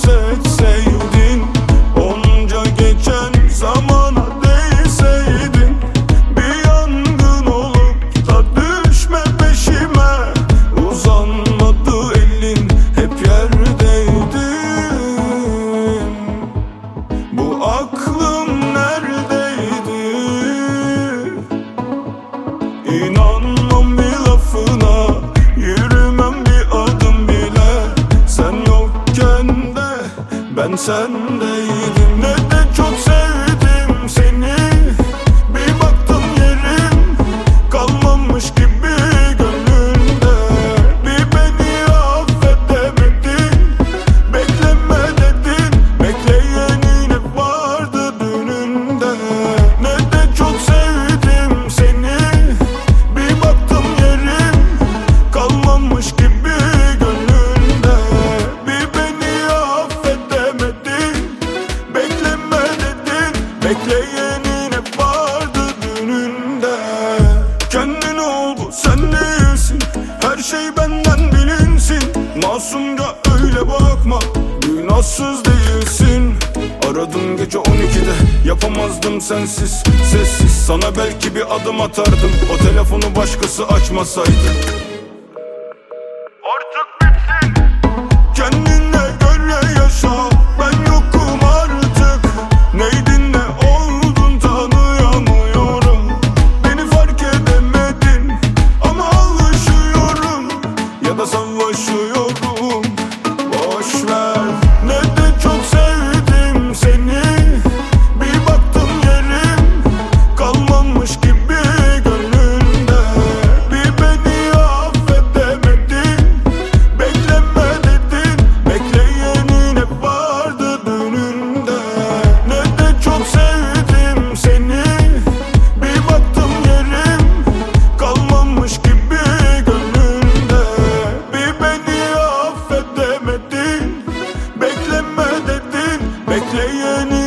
Sevdin Onca geçen zamana değseydin Bir yangın olup da düşme peşime. Uzanmadı elin hep yerdeydin Bu aklım neredeydi? İnanmam bir lafına. Ben sendeydim. Masumca öyle bakma. Günahsız değilsin. Aradım gece 12'de Yapamazdım sensiz Sessiz. Sana belki bir adım atardım. O telefonu başkası açmasaydı. Artık bitsin. Kendine göre yaşa. Ben yokum artık. Neydin ne oldun tanıyamıyorum. Beni fark edemedin Ama alışıyorum. Ya da savaşıyorum Bekleyenin